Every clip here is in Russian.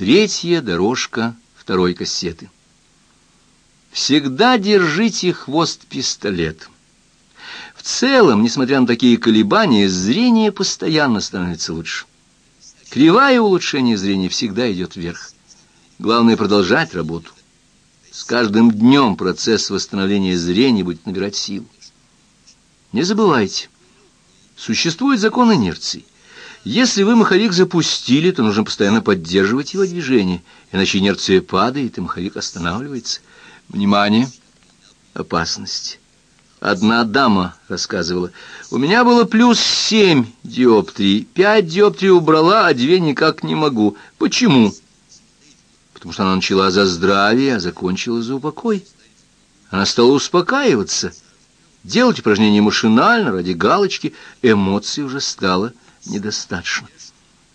Третья дорожка второй кассеты. Всегда держите хвост пистолетом. В целом, несмотря на такие колебания, зрение постоянно становится лучше. Кривая улучшение зрения всегда идет вверх. Главное продолжать работу. С каждым днем процесс восстановления зрения будет набирать силу. Не забывайте, существует закон инерции. Если вы маховик запустили, то нужно постоянно поддерживать его движение, иначе инерция падает, и маховик останавливается. Внимание! Опасность. Одна дама рассказывала. У меня было плюс семь диоптрий. Пять диоптрий убрала, а две никак не могу. Почему? Потому что она начала за здравие, а закончила за упокой. Она стала успокаиваться, делать упражнения машинально, ради галочки. Эмоций уже стало недостаточно.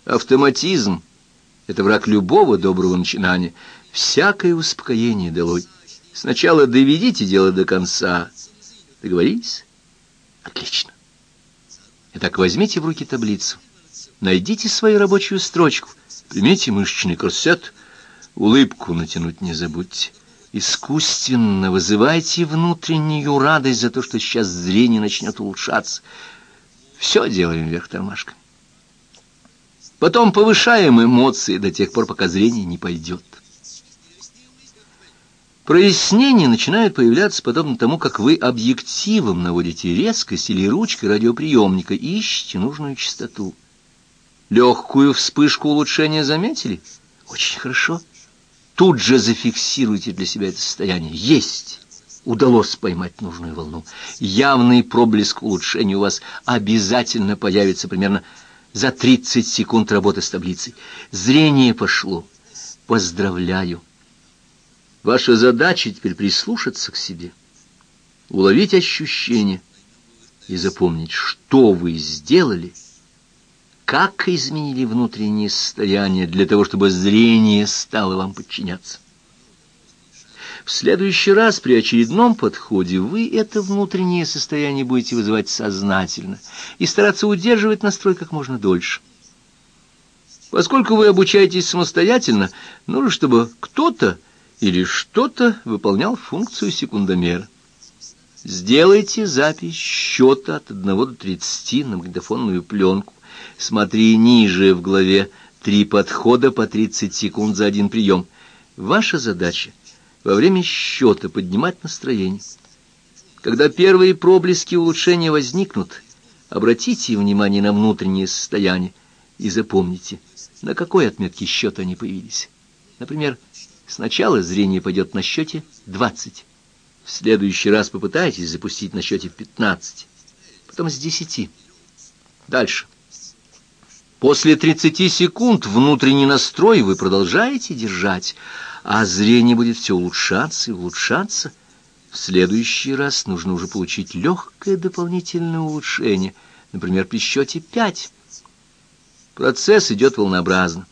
Автоматизм — это враг любого доброго начинания. Всякое успокоение долой. Сначала доведите дело до конца — Договорились? Отлично. Итак, возьмите в руки таблицу. Найдите свою рабочую строчку. Примите мышечный корсет. Улыбку натянуть не забудьте. Искусственно вызывайте внутреннюю радость за то, что сейчас зрение начнет улучшаться. Все делаем вверх тормашками. Потом повышаем эмоции до тех пор, пока зрение не пойдет. Прояснения начинают появляться подобно тому, как вы объективом наводите резкость или ручкой радиоприемника и ищете нужную частоту. Легкую вспышку улучшения заметили? Очень хорошо. Тут же зафиксируйте для себя это состояние. Есть! Удалось поймать нужную волну. Явный проблеск улучшения у вас обязательно появится примерно за 30 секунд работы с таблицей. Зрение пошло. Поздравляю! Ваша задача теперь прислушаться к себе, уловить ощущения и запомнить, что вы сделали, как изменили внутреннее состояние для того, чтобы зрение стало вам подчиняться. В следующий раз при очередном подходе вы это внутреннее состояние будете вызывать сознательно и стараться удерживать настрой как можно дольше. Поскольку вы обучаетесь самостоятельно, нужно, чтобы кто-то или что-то выполнял функцию секундомера. Сделайте запись счета от 1 до 30 на магнитофонную пленку. Смотри ниже в главе «Три подхода по 30 секунд за один прием». Ваша задача во время счета поднимать настроение. Когда первые проблески улучшения возникнут, обратите внимание на внутреннее состояние и запомните, на какой отметке счета они появились. Например, Сначала зрение пойдет на счете 20. В следующий раз попытайтесь запустить на счете 15. Потом с 10. Дальше. После 30 секунд внутренний настрой вы продолжаете держать, а зрение будет все улучшаться и улучшаться. В следующий раз нужно уже получить легкое дополнительное улучшение, например, при счете 5. Процесс идет волнообразно.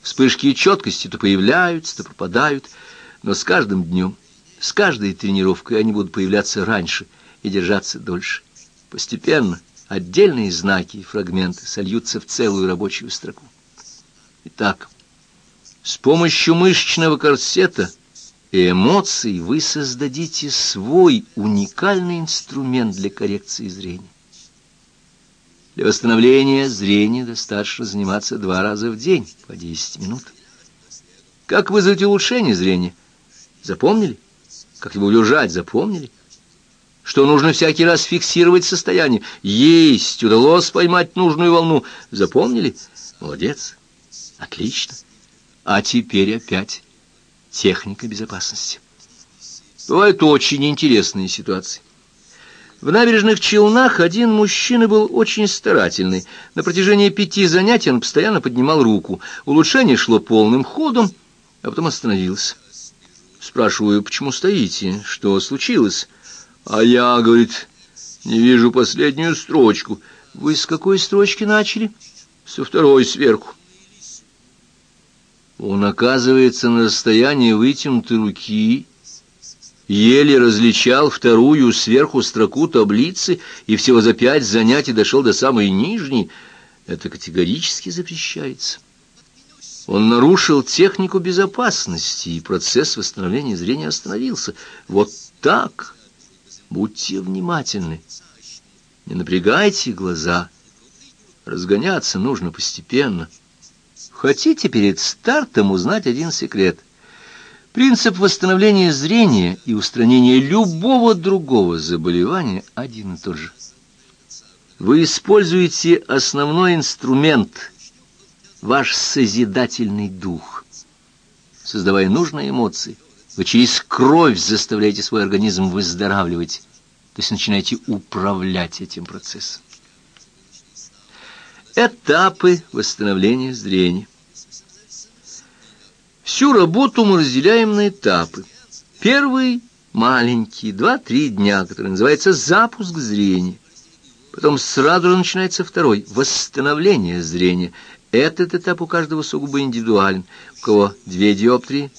Вспышки четкости то появляются, то пропадают, но с каждым днем, с каждой тренировкой они будут появляться раньше и держаться дольше. Постепенно отдельные знаки и фрагменты сольются в целую рабочую строку. Итак, с помощью мышечного корсета и эмоций вы создадите свой уникальный инструмент для коррекции зрения. Для восстановления зрения достаточно заниматься два раза в день, по 10 минут. Как вызвать улучшение зрения? Запомнили? Как его удержать? Запомнили? Что нужно всякий раз фиксировать состояние? Есть! Удалось поймать нужную волну. Запомнили? Молодец! Отлично! А теперь опять техника безопасности. Бывают очень интересные ситуации. В набережных Челнах один мужчина был очень старательный. На протяжении пяти занятий он постоянно поднимал руку. Улучшение шло полным ходом, а потом остановился. Спрашиваю, почему стоите? Что случилось? А я, говорит, не вижу последнюю строчку. Вы с какой строчки начали? Со второй сверху. Он оказывается на расстоянии вытянутой руки еле различал вторую сверху строку таблицы и всего за пять занятий дошел до самой нижней, это категорически запрещается. Он нарушил технику безопасности, и процесс восстановления зрения остановился. Вот так. Будьте внимательны. Не напрягайте глаза. Разгоняться нужно постепенно. Хотите перед стартом узнать один секрет? Принцип восстановления зрения и устранения любого другого заболевания один и тот же. Вы используете основной инструмент – ваш созидательный дух. Создавая нужные эмоции, вы через кровь заставляете свой организм выздоравливать, то есть начинаете управлять этим процессом. Этапы восстановления зрения. Всю работу мы разделяем на этапы. Первый маленький, два-три дня, который называется запуск зрения. Потом сразу же начинается второй — восстановление зрения. Этот этап у каждого сугубо индивидуален. У кого две диоптрии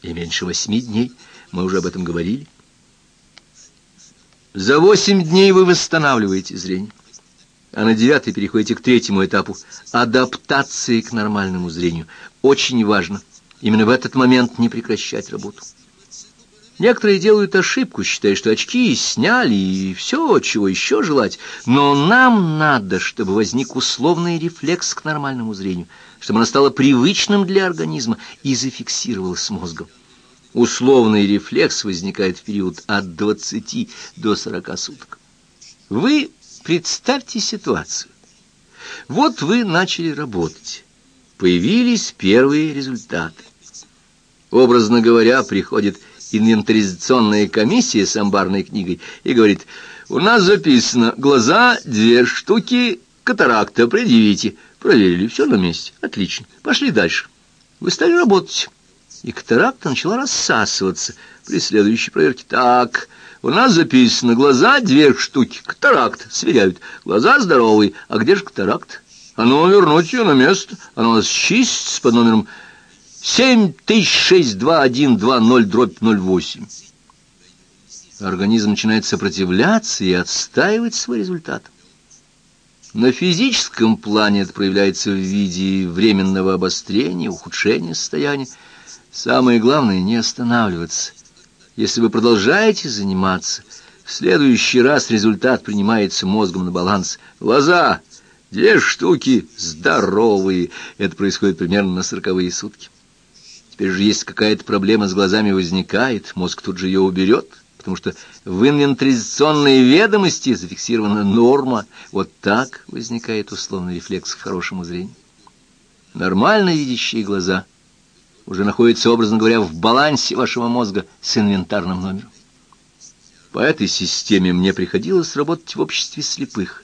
и меньше восьми дней, мы уже об этом говорили. За восемь дней вы восстанавливаете зрение, а на девятый переходите к третьему этапу — адаптации к нормальному зрению. Очень важно именно в этот момент не прекращать работу. Некоторые делают ошибку, считая, что очки сняли и все, чего еще желать. Но нам надо, чтобы возник условный рефлекс к нормальному зрению, чтобы оно стало привычным для организма и зафиксировалось мозгом. Условный рефлекс возникает в период от 20 до 40 суток. Вы представьте ситуацию. Вот вы начали работать. Появились первые результаты. Образно говоря, приходит инвентаризационная комиссия с амбарной книгой и говорит, у нас записано глаза две штуки, катаракта, предъявите. Проверили, все на месте. Отлично. Пошли дальше. Вы стали работать. И катаракта начала рассасываться при следующей проверке. Так, у нас записано глаза две штуки, катаракт. Сверяют. Глаза здоровые. А где же катаракт? А ну, вернуть ее на место. Она у нас чистится под номером Семь тысяч шесть два один два ноль дробь ноль восемь. Организм начинает сопротивляться и отстаивать свой результат. На физическом плане это проявляется в виде временного обострения, ухудшения состояния. Самое главное — не останавливаться. Если вы продолжаете заниматься, в следующий раз результат принимается мозгом на баланс. Глаза, две штуки, здоровые. Это происходит примерно на сороковые сутки. Теперь же если какая-то проблема с глазами возникает, мозг тут же ее уберет, потому что в инвентаризационной ведомости зафиксирована норма. Вот так возникает условный рефлекс к хорошему зрению. Нормально видящие глаза уже находятся, образно говоря, в балансе вашего мозга с инвентарным номером. По этой системе мне приходилось работать в обществе слепых.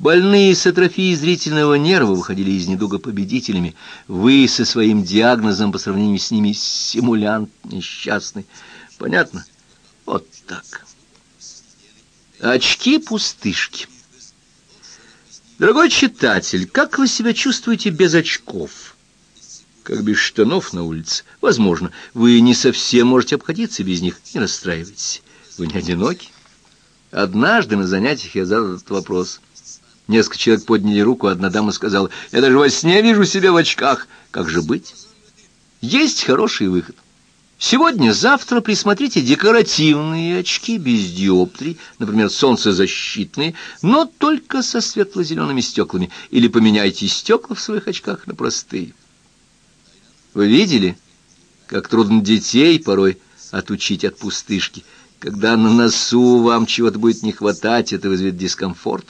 Больные с атрофией зрительного нерва выходили из недуга победителями. Вы со своим диагнозом по сравнению с ними симулянт несчастный. Понятно? Вот так. Очки-пустышки. Дорогой читатель, как вы себя чувствуете без очков? Как без штанов на улице? Возможно, вы не совсем можете обходиться без них. Не расстраивайтесь. Вы не одиноки. Однажды на занятиях я задал этот вопрос – Несколько человек подняли руку, одна дама сказала, «Я даже во сне вижу себя в очках. Как же быть?» Есть хороший выход. Сегодня-завтра присмотрите декоративные очки без диоптрий, например, солнцезащитные, но только со светло-зелеными стеклами, или поменяйте стекла в своих очках на простые. Вы видели, как трудно детей порой отучить от пустышки? Когда на носу вам чего-то будет не хватать, это вызовет дискомфорт.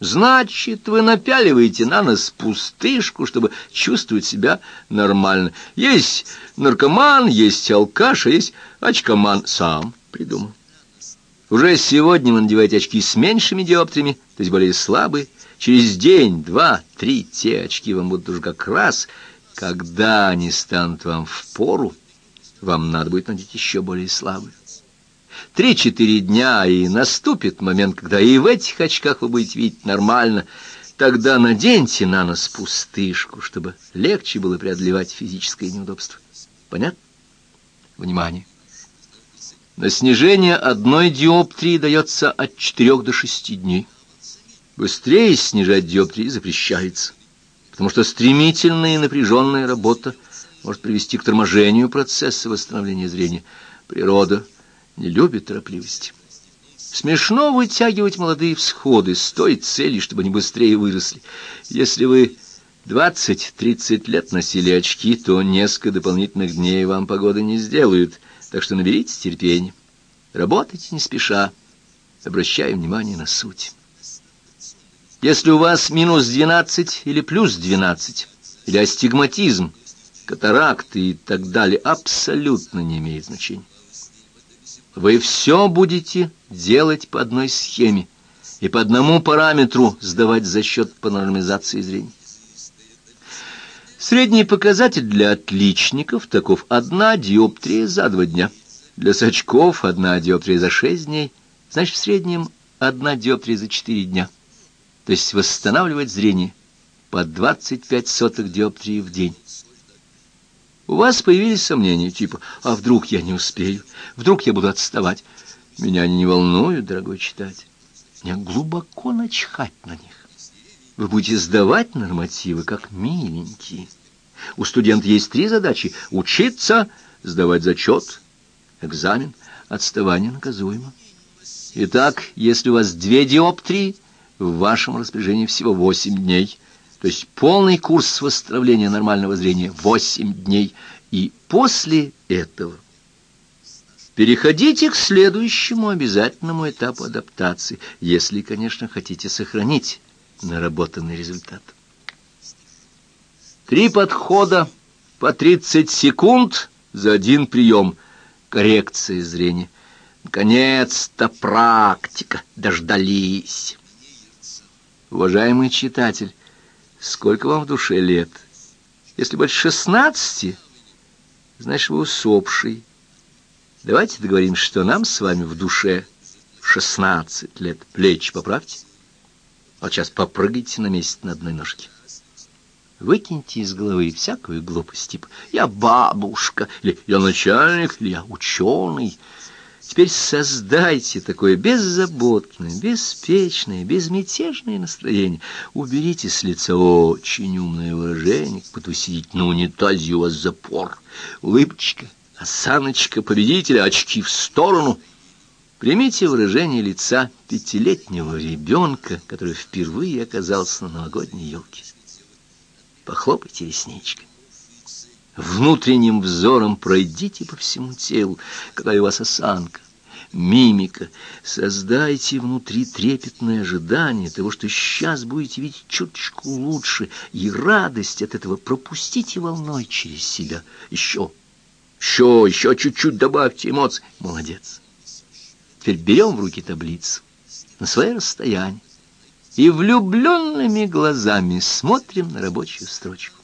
Значит, вы напяливаете на нос пустышку, чтобы чувствовать себя нормально. Есть наркоман, есть алкаш, а есть очкоман. Сам придумал. Уже сегодня вы надеваете очки с меньшими диоптриями, то есть более слабые. Через день, два, три те очки вам будут уже как раз. Когда они станут вам в пору, вам надо будет надеть еще более слабые. Три-четыре дня, и наступит момент, когда и в этих очках вы будете видеть нормально. Тогда наденьте на нос пустышку, чтобы легче было преодолевать физическое неудобство. Понятно? Внимание! На снижение одной диоптрии дается от четырех до шести дней. Быстрее снижать диоптрии запрещается. Потому что стремительная и напряженная работа может привести к торможению процесса восстановления зрения. Природа не любит торопливости. Смешно вытягивать молодые всходы с той целью, чтобы они быстрее выросли. Если вы двадцать-тридцать лет носили очки, то несколько дополнительных дней вам погоды не сделают, так что наберитесь терпения. Работайте не спеша, обращая внимание на суть. Если у вас минус двенадцать или плюс двенадцать, или астигматизм, катаракты и так далее, абсолютно не имеет значения. Вы все будете делать по одной схеме и по одному параметру сдавать за счет панорамизации зрения. Средний показатель для отличников таков одна диоптрия за два дня. Для сачков одна диоптрия за шесть дней, значит, в среднем одна диоптрия за четыре дня. То есть восстанавливать зрение по 25 сотых диоптрии в день. У вас появились сомнения, типа, а вдруг я не успею, вдруг я буду отставать. Меня они не волнуют, дорогой читатель. Мне глубоко начхать на них. Вы будете сдавать нормативы, как миленькие. У студента есть три задачи — учиться, сдавать зачет, экзамен, отставание наказуемо. Итак, если у вас две диоптрии, в вашем распоряжении всего восемь дней — то есть полный курс восстановления нормального зрения 8 дней. И после этого переходите к следующему обязательному этапу адаптации, если, конечно, хотите сохранить наработанный результат. Три подхода по 30 секунд за один прием. Коррекция зрения. Наконец-то практика. Дождались. Уважаемый читатель, Сколько вам в душе лет? Если больше шестнадцати, значит, вы усопший. Давайте договоримся, что нам с вами в душе шестнадцать лет. Плечи поправьте. Вот сейчас попрыгайте на месте на одной ножке. Выкиньте из головы всякую глупость, типа «я бабушка», или «я начальник», или «я ученый». Теперь создайте такое беззаботное, беспечное, безмятежное настроение. Уберите с лица очень умное выражение, потусить на унитазе у вас запор. Улыбочка, осаночка победителя, очки в сторону. Примите выражение лица пятилетнего ребенка, который впервые оказался на новогодней елке. Похлопайте ресничкой. Внутренним взором пройдите по всему телу, какая у вас осанка, мимика. Создайте внутри трепетное ожидание того, что сейчас будете видеть чуточку лучше, и радость от этого пропустите волной через себя. Еще, еще, еще чуть-чуть добавьте эмоций. Молодец. Теперь берем в руки таблицу на свое расстояние и влюбленными глазами смотрим на рабочую строчку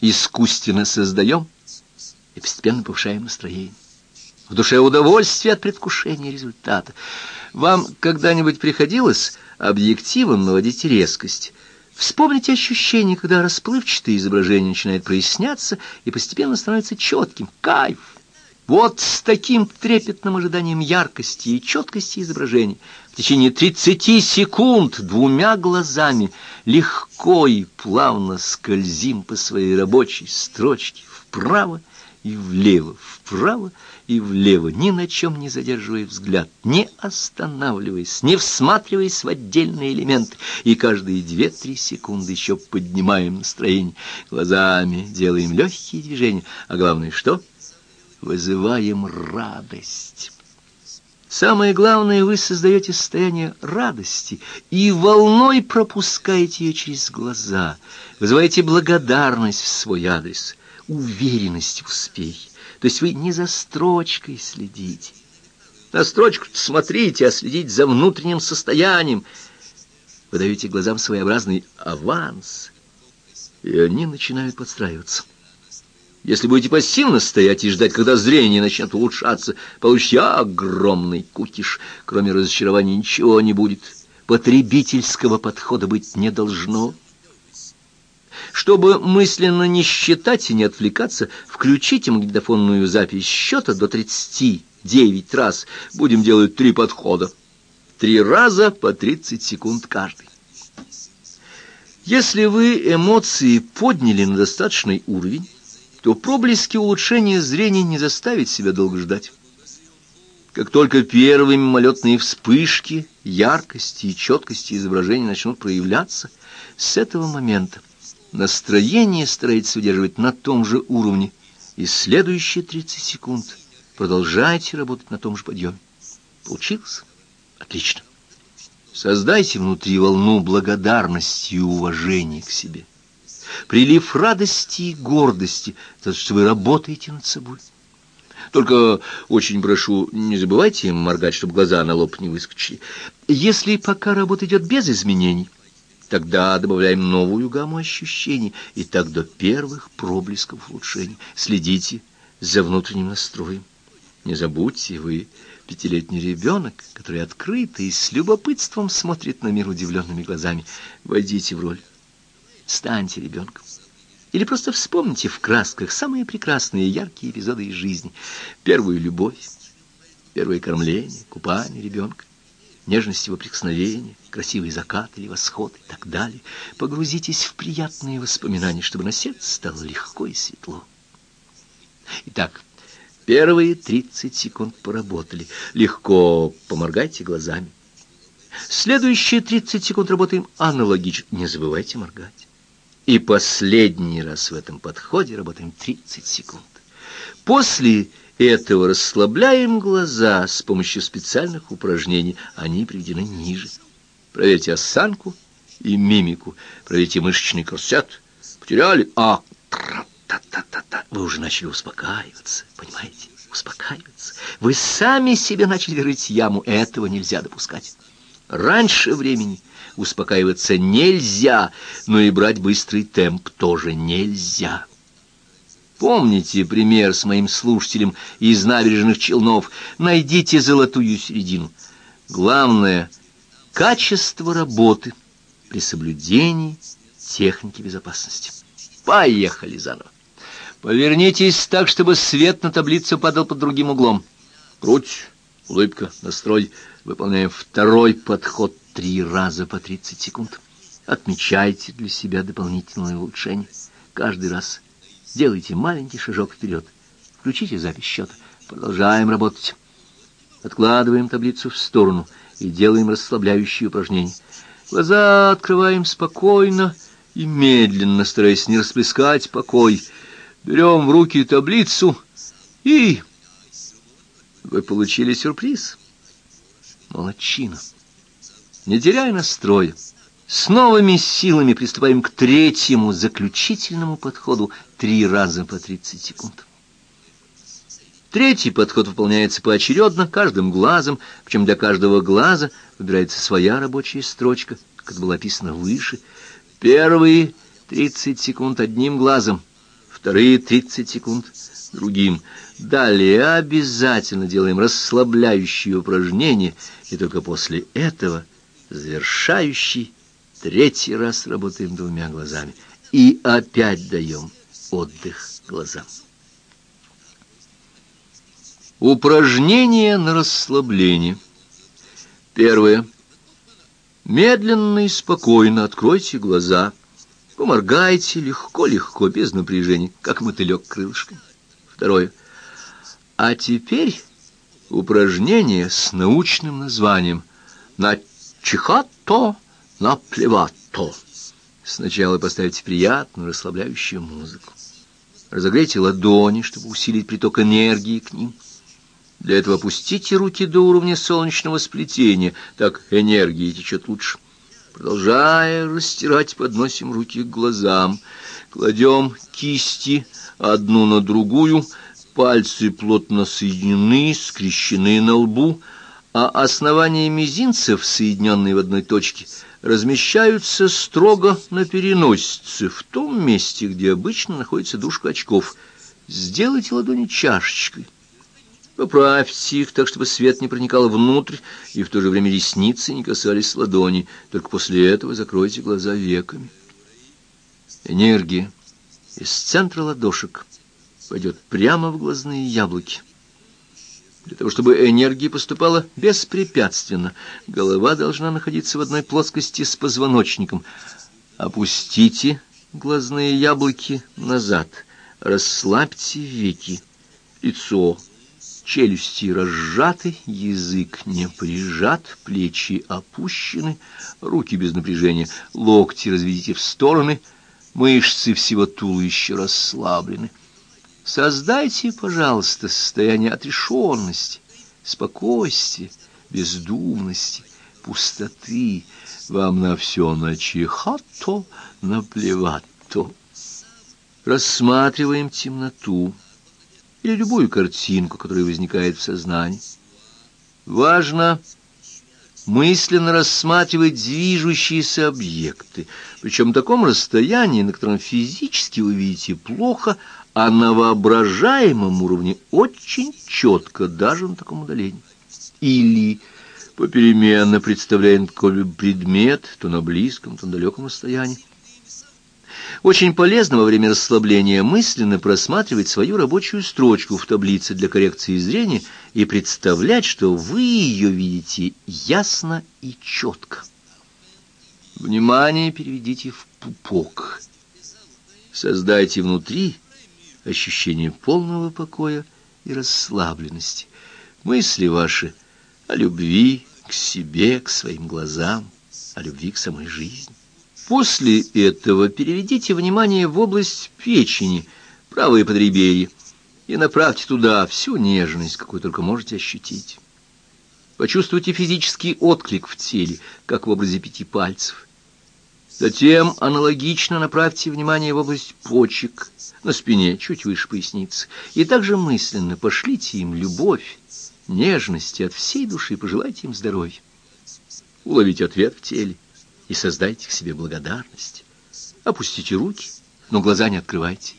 искусственно создаем и постепенно повышаем настроение. В душе удовольствие от предвкушения результата. Вам когда-нибудь приходилось объективом наводить резкость? Вспомните ощущение, когда расплывчатое изображение начинает проясняться и постепенно становится четким. Кайф! Вот с таким трепетным ожиданием яркости и четкости изображения в течение 30 секунд двумя глазами легко и плавно скользим по своей рабочей строчке вправо и влево, вправо и влево, ни на чем не задерживая взгляд, не останавливаясь, не всматриваясь в отдельные элементы, и каждые две-три секунды еще поднимаем настроение, глазами делаем легкие движения, а главное что — вызываем радость. Самое главное, вы создаете состояние радости и волной пропускаете ее через глаза, вызываете благодарность в свой адрес, уверенность в успехе. То есть вы не за строчкой следите. На строчку смотрите, а следить за внутренним состоянием. Вы даете глазам своеобразный аванс, и они начинают подстраиваться. Если будете пассивно стоять и ждать, когда зрение начнет улучшаться, получите огромный кукиш. Кроме разочарования ничего не будет. Потребительского подхода быть не должно. Чтобы мысленно не считать и не отвлекаться, включите магнитофонную запись счета до 39 раз. Будем делать три подхода. Три раза по 30 секунд каждый. Если вы эмоции подняли на достаточный уровень, то проблески улучшения зрения не заставить себя долго ждать. Как только первые мимолетные вспышки яркости и четкости изображения начнут проявляться, с этого момента настроение старается удерживать на том же уровне, и следующие 30 секунд продолжайте работать на том же подъеме. Получилось? Отлично. Создайте внутри волну благодарности и уважения к себе. Прилив радости и гордости за то, что вы работаете над собой. Только очень прошу, не забывайте моргать, чтобы глаза на лоб не выскочили. Если пока работа идет без изменений, тогда добавляем новую гамму ощущений, и так до первых проблесков улучшения. Следите за внутренним настроем. Не забудьте, вы пятилетний ребенок, который открыто и с любопытством смотрит на мир удивленными глазами. Войдите в роль. Станьте ребенком. Или просто вспомните в красках самые прекрасные яркие эпизоды из жизни. Первую любовь, первое кормление, купание ребенка, нежность его прикосновения, красивый закат или восход и так далее. Погрузитесь в приятные воспоминания, чтобы на сердце стало легко и светло. Итак, первые 30 секунд поработали. Легко поморгайте глазами. Следующие 30 секунд работаем аналогично. Не забывайте моргать. И последний раз в этом подходе работаем 30 секунд. После этого расслабляем глаза с помощью специальных упражнений. Они приведены ниже. Проверьте осанку и мимику. Проверьте мышечный корсет. Потеряли? А, та-та-та-та. Вы уже начали успокаиваться, понимаете? Успокаиваться. Вы сами себе начали рыть яму. Этого нельзя допускать. Раньше времени успокаиваться нельзя, но и брать быстрый темп тоже нельзя. Помните пример с моим слушателем из набережных Челнов. Найдите золотую середину. Главное — качество работы при соблюдении техники безопасности. Поехали заново. Повернитесь так, чтобы свет на таблицу падал под другим углом. Круть, улыбка, настрой. Выполняем второй подход три раза по 30 секунд. Отмечайте для себя дополнительное улучшение. Каждый раз сделайте маленький шажок вперед. Включите запись счета. Продолжаем работать. Откладываем таблицу в сторону и делаем расслабляющие упражнения. Глаза открываем спокойно и медленно, стараясь не расплескать покой. Берем в руки таблицу и... Вы получили сюрприз. Молодчина. Не теряя настроя, с новыми силами приступаем к третьему, заключительному подходу три раза по 30 секунд. Третий подход выполняется поочередно, каждым глазом, причем для каждого глаза выбирается своя рабочая строчка, как было описано выше. Первые 30 секунд одним глазом, вторые 30 секунд другим. Далее обязательно делаем расслабляющие упражнения, и только после этого – завершающий, третий раз работаем двумя глазами и опять даем отдых глазам. Упражнение на расслабление. Первое. Медленно и спокойно откройте глаза. Поморгайте легко-легко, без напряжения, как мотылек крылышками. Второе. А теперь упражнение с научным названием «На чихато, наплевато. Сначала поставьте приятную, расслабляющую музыку. Разогрейте ладони, чтобы усилить приток энергии к ним. Для этого опустите руки до уровня солнечного сплетения, так энергия течет лучше. Продолжая растирать, подносим руки к глазам. Кладем кисти одну на другую, пальцы плотно соединены, скрещены на лбу, а основания мизинцев, соединенные в одной точке, размещаются строго на переносице, в том месте, где обычно находится дужка очков. Сделайте ладони чашечкой. Поправьте их так, чтобы свет не проникал внутрь, и в то же время ресницы не касались ладони. Только после этого закройте глаза веками. Энергия из центра ладошек пойдет прямо в глазные яблоки. Для того, чтобы энергия поступала беспрепятственно, голова должна находиться в одной плоскости с позвоночником. Опустите глазные яблоки назад, расслабьте веки, лицо, челюсти разжаты, язык не прижат, плечи опущены, руки без напряжения, локти разведите в стороны, мышцы всего туловища расслаблены. Создайте, пожалуйста, состояние отрешенности, спокойствия, бездумности, пустоты. Вам на все начихато, наплевато. Рассматриваем темноту или любую картинку, которая возникает в сознании. Важно мысленно рассматривать движущиеся объекты, причем на таком расстоянии, на котором физически вы видите плохо, а на воображаемом уровне очень четко, даже на таком удалении. Или попеременно представляем какой-либо предмет, то на близком, то на далеком расстоянии. Очень полезно во время расслабления мысленно просматривать свою рабочую строчку в таблице для коррекции зрения и представлять, что вы ее видите ясно и четко. Внимание переведите в пупок. Создайте внутри ощущение полного покоя и расслабленности. Мысли ваши о любви к себе, к своим глазам, о любви к самой жизни. После этого переведите внимание в область печени, правое подреберье, и направьте туда всю нежность, какую только можете ощутить. Почувствуйте физический отклик в теле, как в образе пяти пальцев. Затем аналогично направьте внимание в область почек, на спине, чуть выше поясницы, и также мысленно пошлите им любовь, нежность и от всей души пожелайте им здоровья. Уловите ответ в теле и создайте к себе благодарность. Опустите руки, но глаза не открывайте.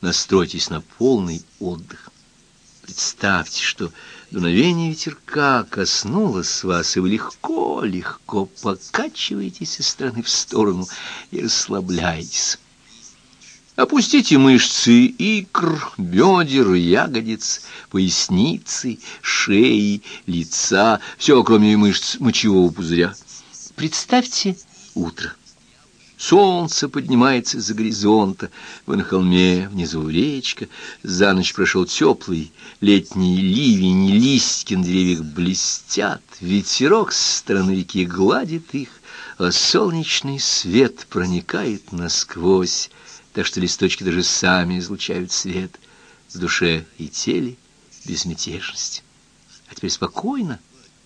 Настройтесь на полный отдых. Представьте, что дуновение ветерка коснулось вас, и вы легко-легко покачиваетесь из стороны в сторону и расслабляетесь. Опустите мышцы икр, бедер, ягодиц, поясницы, шеи, лица, все, кроме мышц мочевого пузыря. Представьте утро. Солнце поднимается за горизонта, вы на холме, внизу речка, за ночь прошел теплый летний ливень, листья на деревьях блестят, ветерок с стороны реки гладит их, а солнечный свет проникает насквозь, так что листочки даже сами излучают свет в душе и теле безмятежность. А теперь спокойно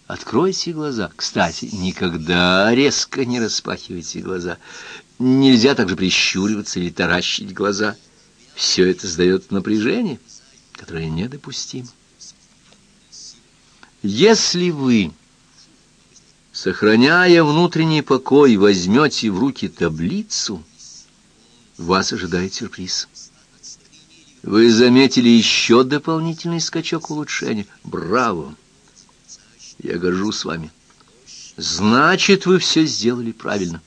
Откройте глаза. Кстати, никогда резко не распахивайте глаза. Нельзя также прищуриваться или таращить глаза. Все это сдает напряжение, которое недопустимо. Если вы, сохраняя внутренний покой, возьмете в руки таблицу, вас ожидает сюрприз. Вы заметили еще дополнительный скачок улучшения. Браво! Я горжусь вами. Значит, вы все сделали правильно.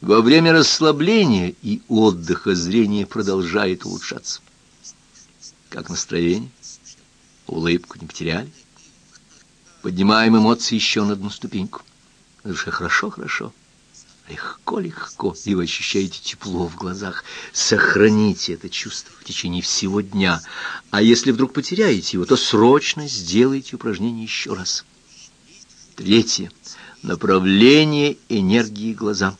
Во время расслабления и отдыха зрение продолжает улучшаться. Как настроение? Улыбку не потеряли? Поднимаем эмоции еще на одну ступеньку. На душе хорошо-хорошо. Легко-легко, и вы ощущаете тепло в глазах. Сохраните это чувство в течение всего дня. А если вдруг потеряете его, то срочно сделайте упражнение еще раз. Третье. Направление энергии глазам.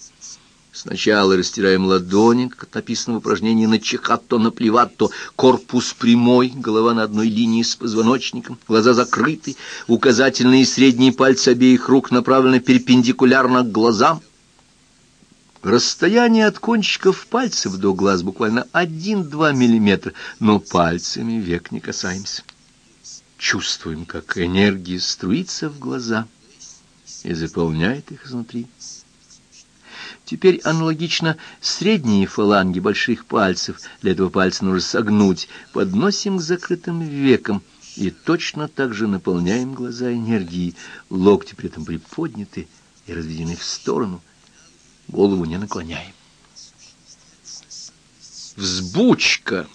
Сначала растираем ладони, как написано в упражнении на чихатто, на плеватто, корпус прямой, голова на одной линии с позвоночником, глаза закрыты, указательные и средние пальцы обеих рук направлены перпендикулярно к глазам. Расстояние от кончиков пальцев до глаз буквально 1-2 миллиметра, но пальцами век не касаемся. Чувствуем, как энергия струится в глаза и заполняет их изнутри. Теперь аналогично средние фаланги больших пальцев, для этого пальца нужно согнуть, подносим к закрытым векам и точно так же наполняем глаза энергией, локти при этом приподняты и разведены в сторону, голову не наклоняем. Взбучка.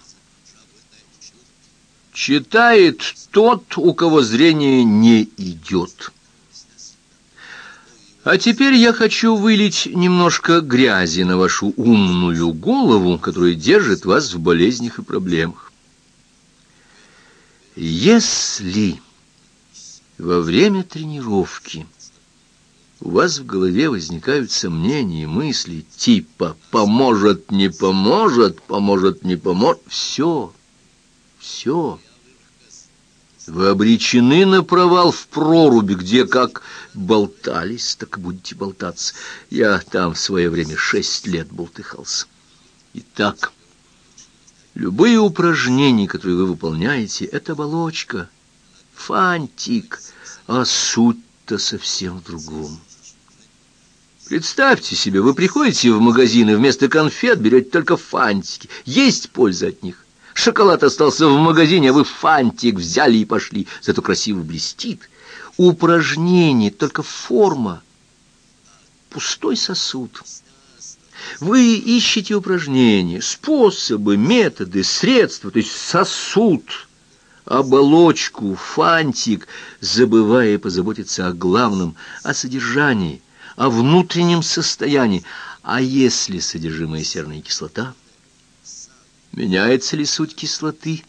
Читает тот, у кого зрение не идет. А теперь я хочу вылить немножко грязи на вашу умную голову, которая держит вас в болезнях и проблемах. Если во время тренировки у вас в голове возникают сомнения и мысли типа «поможет, не поможет, поможет, не поможет», все, все, вы обречены на провал в проруби, где как болтались, так и будете болтаться. Я там в свое время шесть лет болтыхался. Итак, любые упражнения, которые вы выполняете, это оболочка, фантик, а суть-то совсем в другом. Представьте себе, вы приходите в магазин и вместо конфет берете только фантики. Есть польза от них. Шоколад остался в магазине, а вы фантик взяли и пошли. Зато красиво блестит. Упражнение, только форма. Пустой сосуд. Вы ищете упражнения, способы, методы, средства, то есть сосуд, оболочку, фантик, забывая позаботиться о главном, о содержании, о внутреннем состоянии. А если содержимое серная кислота – Меняется ли суть кислоты,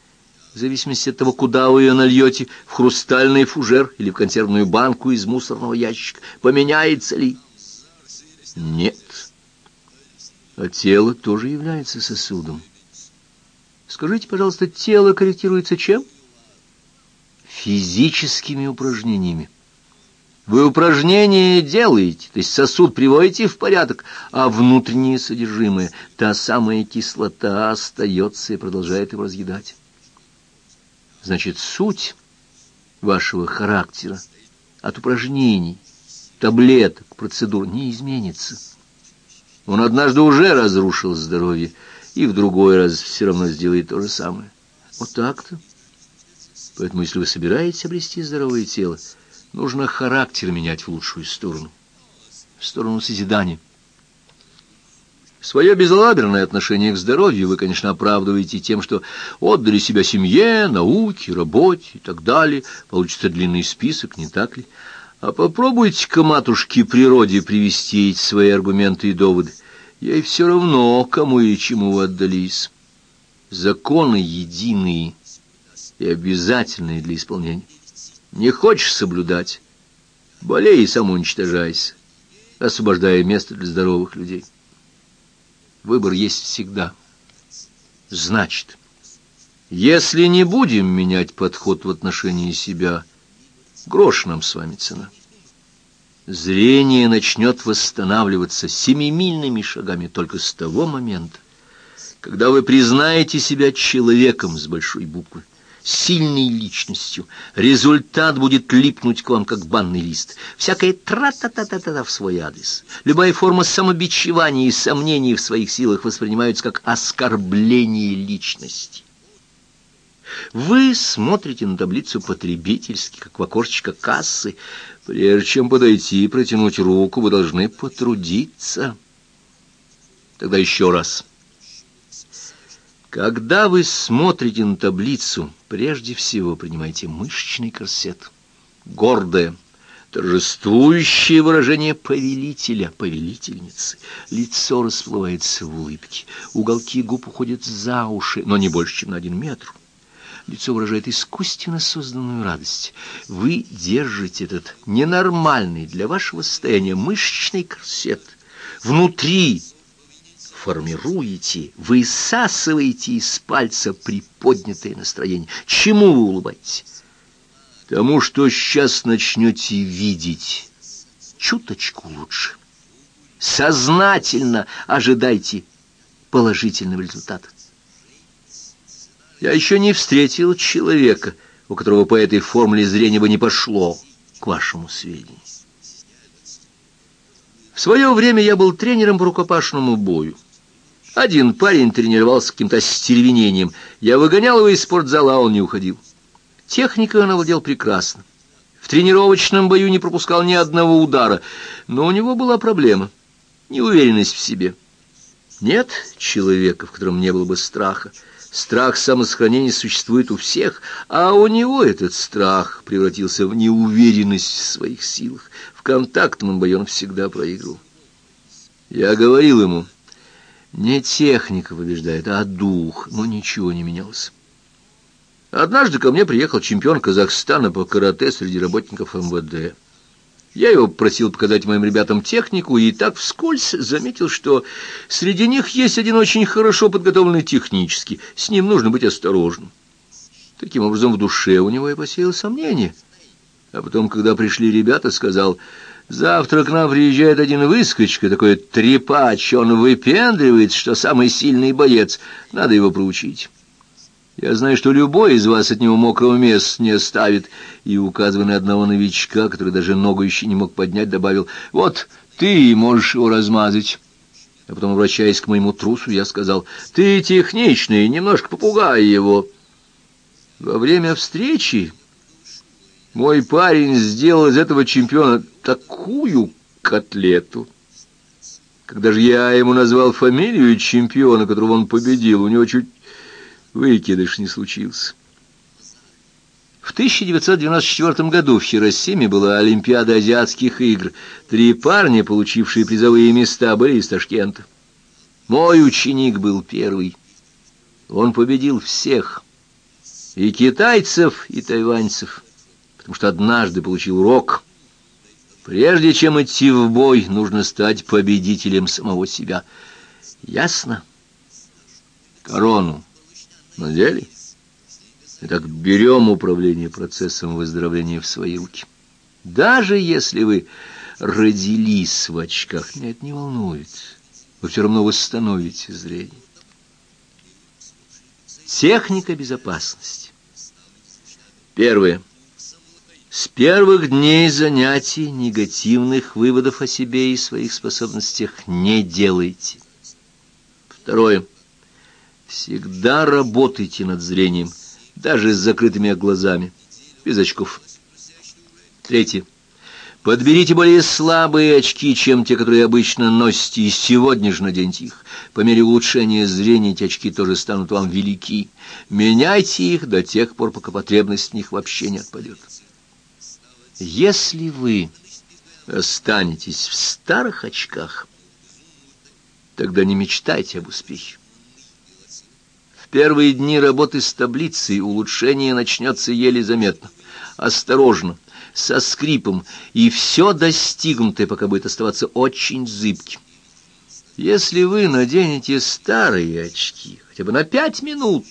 в зависимости от того, куда вы ее нальете, в хрустальный фужер или в консервную банку из мусорного ящика? Поменяется ли? Нет. А тело тоже является сосудом. Скажите, пожалуйста, тело корректируется чем? Физическими упражнениями. Вы упражнения делаете, то есть сосуд приводите в порядок, а внутреннее содержимое, та самая кислота, остается и продолжает его разъедать. Значит, суть вашего характера от упражнений, таблеток, процедур не изменится. Он однажды уже разрушил здоровье, и в другой раз все равно сделает то же самое. Вот так-то. Поэтому, если вы собираетесь обрести здоровое тело, Нужно характер менять в лучшую сторону, в сторону созидания. Свое безалаберное отношение к здоровью вы, конечно, оправдываете тем, что отдали себя семье, науке, работе и так далее. Получится длинный список, не так ли? А попробуйте-ка матушке природе привести эти свои аргументы и доводы. Ей все равно, кому и чему вы отдались. Законы единые и обязательные для исполнения. Не хочешь соблюдать, болей и самоуничтожайся, освобождая место для здоровых людей. Выбор есть всегда. Значит, если не будем менять подход в отношении себя, грош нам с вами цена. Зрение начнет восстанавливаться семимильными шагами только с того момента, когда вы признаете себя человеком с большой буквы сильной личностью. Результат будет липнуть к вам, как банный лист. Всякая тра-та-та-та-та в свой адрес. Любая форма самобичевания и сомнений в своих силах воспринимаются как оскорбление личности. Вы смотрите на таблицу потребительски, как в окошечко кассы. Прежде чем подойти и протянуть руку, вы должны потрудиться. Тогда еще раз. Когда вы смотрите на таблицу, прежде всего принимайте мышечный корсет. Гордое, торжествующее выражение повелителя, повелительницы. Лицо расплывается в улыбке, уголки губ уходят за уши, но не больше, чем на один метр. Лицо выражает искусственно созданную радость. Вы держите этот ненормальный для вашего состояния мышечный корсет. Внутри формируете, высасываете из пальца приподнятое настроение. Чему вы улыбаетесь? Тому, что сейчас начнете видеть чуточку лучше. Сознательно ожидайте положительного результата. Я еще не встретил человека, у которого по этой формуле зрения бы не пошло, к вашему сведению. В свое время я был тренером по рукопашному бою. Один парень тренировался каким-то стервенением. Я выгонял его из спортзала, а он не уходил. Техникой он овладел прекрасно. В тренировочном бою не пропускал ни одного удара, но у него была проблема — неуверенность в себе. Нет человека, в котором не было бы страха. Страх самосохранения существует у всех, а у него этот страх превратился в неуверенность в своих силах. В контактном бою он всегда проигрывал. Я говорил ему, не техника побеждает, а дух, но ничего не менялось. Однажды ко мне приехал чемпион Казахстана по карате среди работников МВД. Я его просил показать моим ребятам технику, и так вскользь заметил, что среди них есть один очень хорошо подготовленный технически. С ним нужно быть осторожным. Таким образом, в душе у него и посеял сомнение. А потом, когда пришли ребята, сказал, «Завтра к нам приезжает один выскочка, такой трепач, он выпендривает, что самый сильный боец, надо его проучить». Я знаю, что любой из вас от него мокрого места не оставит. И, указывая на одного новичка, который даже ногу еще не мог поднять, добавил, «Вот ты можешь его размазать». А потом, обращаясь к моему трусу, я сказал, «Ты техничный, немножко попугай его». Во время встречи мой парень сделал из этого чемпиона такую котлету. Когда же я ему назвал фамилию чемпиона, которого он победил, у него чуть выкидыш не случился. В 1994 году в Хиросиме была Олимпиада азиатских игр. Три парня, получившие призовые места, были из Ташкента. Мой ученик был первый. Он победил всех, и китайцев, и тайваньцев, потому что однажды получил урок. Прежде чем идти в бой, нужно стать победителем самого себя. Ясно? Корону надели. Итак, берем управление процессом выздоровления в свои руки. Даже если вы родились в очках, меня это не волнует. Вы все равно восстановите зрение. Техника безопасности. Первое. С первых дней занятий негативных выводов о себе и своих способностях не делайте. Второе. Всегда работайте над зрением, даже с закрытыми глазами, без очков. Третье. Подберите более слабые очки, чем те, которые обычно носите, и сегодня же наденьте их. По мере улучшения зрения эти очки тоже станут вам велики. Меняйте их до тех пор, пока потребность в них вообще не отпадет. Если вы останетесь в старых очках, тогда не мечтайте об успехе первые дни работы с таблицей улучшение начнется еле заметно, осторожно, со скрипом, и все достигнутое пока будет оставаться очень зыбким. Если вы наденете старые очки, хотя бы на пять минут,